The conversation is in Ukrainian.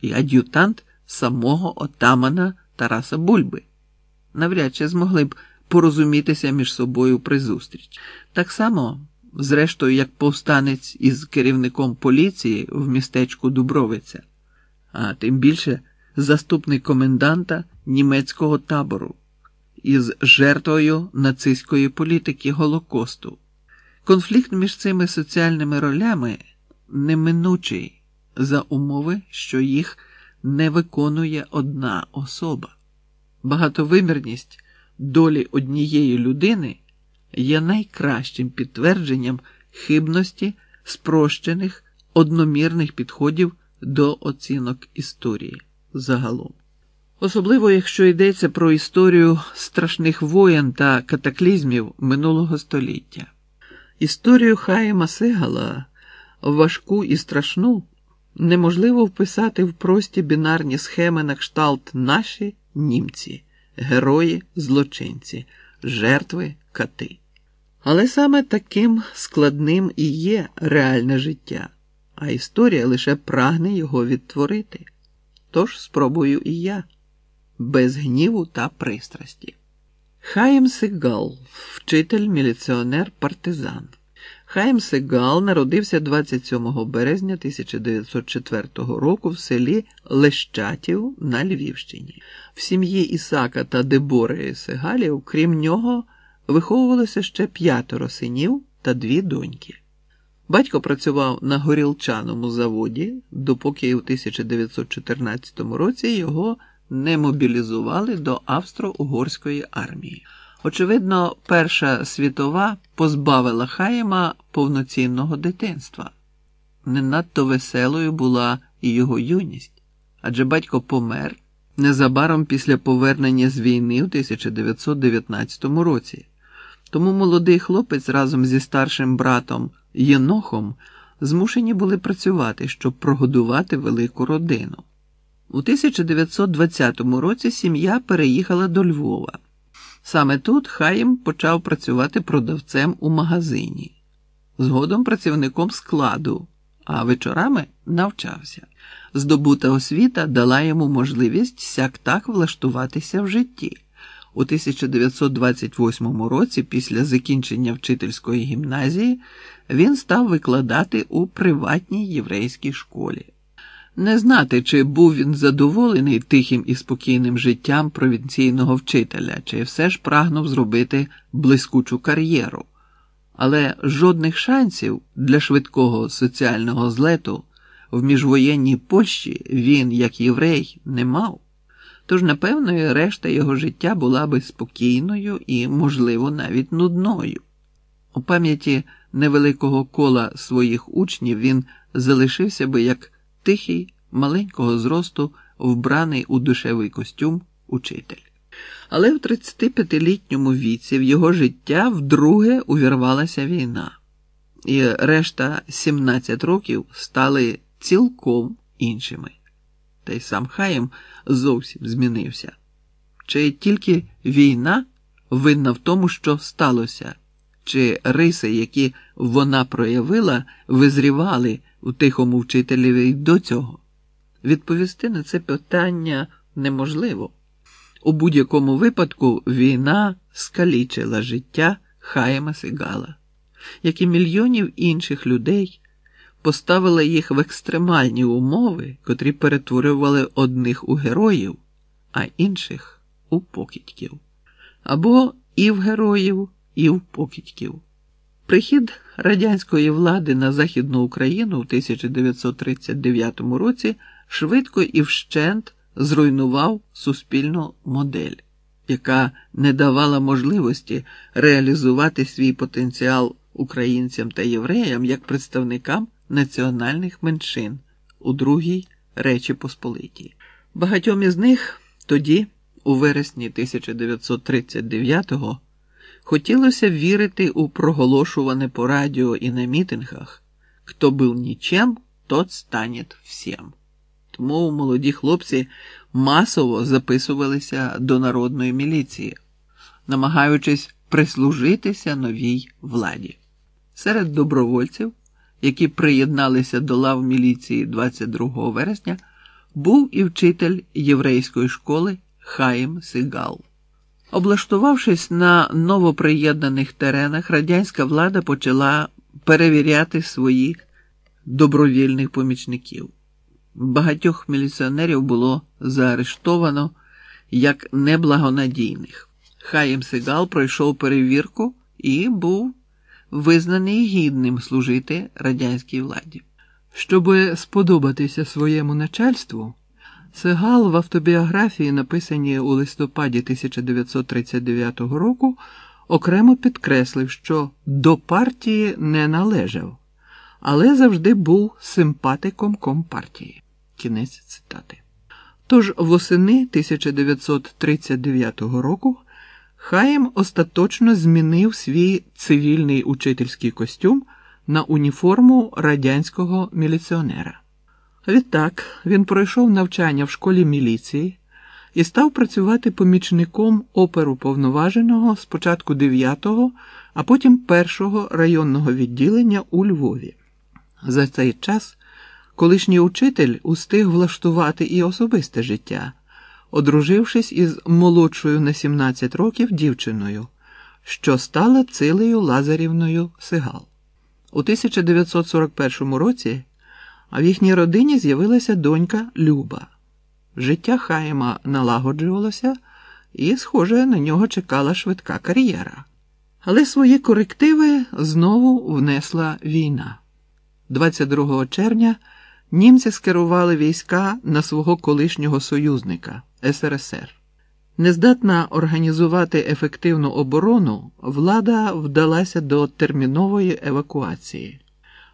і ад'ютант самого отамана Тараса Бульби. Навряд чи змогли б порозумітися між собою при зустріч. Так само, зрештою, як повстанець із керівником поліції в містечку Дубровиця, а тим більше заступник коменданта німецького табору із жертвою нацистської політики Голокосту. Конфлікт між цими соціальними ролями неминучий за умови, що їх не виконує одна особа. Багатовимірність долі однієї людини є найкращим підтвердженням хибності спрощених одномірних підходів до оцінок історії загалом. Особливо, якщо йдеться про історію страшних воєн та катаклізмів минулого століття. Історію Хаїма Сигала, важку і страшну, неможливо вписати в прості бінарні схеми на кшталт наші німці, герої, злочинці, жертви кати. Але саме таким складним і є реальне життя, а історія лише прагне його відтворити. Тож спробую і я, без гніву та пристрасті. Хаїм Сигал, вчитель, міліціонер, партизан. Хаїм Сигал народився 27 березня 1904 року в селі Лещатів на Львівщині. В сім'ї Ісака та Дебори Сигалів, крім нього, виховувалося ще п'ятеро синів та дві доньки. Батько працював на горілчаному заводі, допоки у 1914 році його не мобілізували до Австро-Угорської армії. Очевидно, Перша світова позбавила Хаєма повноцінного дитинства. Не надто веселою була і його юність, адже батько помер незабаром після повернення з війни у 1919 році. Тому молодий хлопець разом зі старшим братом Єнохом змушені були працювати, щоб прогодувати велику родину. У 1920 році сім'я переїхала до Львова. Саме тут Хаїм почав працювати продавцем у магазині, згодом працівником складу, а вечорами навчався. Здобута освіта дала йому можливість сяк так влаштуватися в житті. У 1928 році, після закінчення вчительської гімназії, він став викладати у приватній єврейській школі. Не знати, чи був він задоволений тихим і спокійним життям провінційного вчителя, чи все ж прагнув зробити блискучу кар'єру, але жодних шансів для швидкого соціального злету в міжвоєнній Польщі він, як єврей, не мав. Тож, напевно, решта його життя була би спокійною і, можливо, навіть нудною. У пам'яті невеликого кола своїх учнів він залишився би як тихий, маленького зросту, вбраний у душевий костюм учитель. Але в 35-літньому віці в його життя вдруге увірвалася війна, і решта 17 років стали цілком іншими. Та й сам Хаєм зовсім змінився. Чи тільки війна винна в тому, що сталося, чи риси, які вона проявила, визрівали у тихому вчителеві до цього? Відповісти на це питання неможливо. У будь-якому випадку війна скалічила життя Хаєма Сигала, як і мільйонів інших людей, поставила їх в екстремальні умови, котрі перетворювали одних у героїв, а інших у покидьків. Або і в героїв, і в покидьків. Прихід радянської влади на Західну Україну у 1939 році швидко і вщент зруйнував суспільну модель, яка не давала можливості реалізувати свій потенціал українцям та євреям як представникам національних меншин у Другій Речі Посполитій. Багатьом із них тоді, у вересні 1939-го, хотілося вірити у проголошуване по радіо і на мітингах хто був нічим, тот стане всім. Тому молоді хлопці масово записувалися до народної міліції, намагаючись прислужитися новій владі. Серед добровольців, які приєдналися до лав міліції 22 вересня, був і вчитель єврейської школи Хаїм Сигал. Облаштувавшись на новоприєднаних теренах, радянська влада почала перевіряти своїх добровільних помічників. Багатьох міліціонерів було заарештовано як неблагонадійних. Хаїм Сигал пройшов перевірку і був визнаний гідним служити радянській владі. Щоби сподобатися своєму начальству, Сегал в автобіографії, написаній у листопаді 1939 року, окремо підкреслив, що до партії не належав, але завжди був симпатиком компартії. Кінець цитати. Тож восени 1939 року Хаєм остаточно змінив свій цивільний учительський костюм на уніформу радянського міліціонера. Відтак він пройшов навчання в школі міліції і став працювати помічником оперу повноваженого спочатку 9-го, а потім 1-го районного відділення у Львові. За цей час колишній учитель устиг влаштувати і особисте життя, одружившись із молодшою на 17 років дівчиною, що стала цилею Лазарівною Сигал. У 1941 році в їхній родині з'явилася донька Люба. Життя Хаєма налагоджувалося, і, схоже, на нього чекала швидка кар'єра. Але свої корективи знову внесла війна. 22 червня німці скерували війська на свого колишнього союзника СРСР. Нездатна організувати ефективну оборону, влада вдалася до термінової евакуації.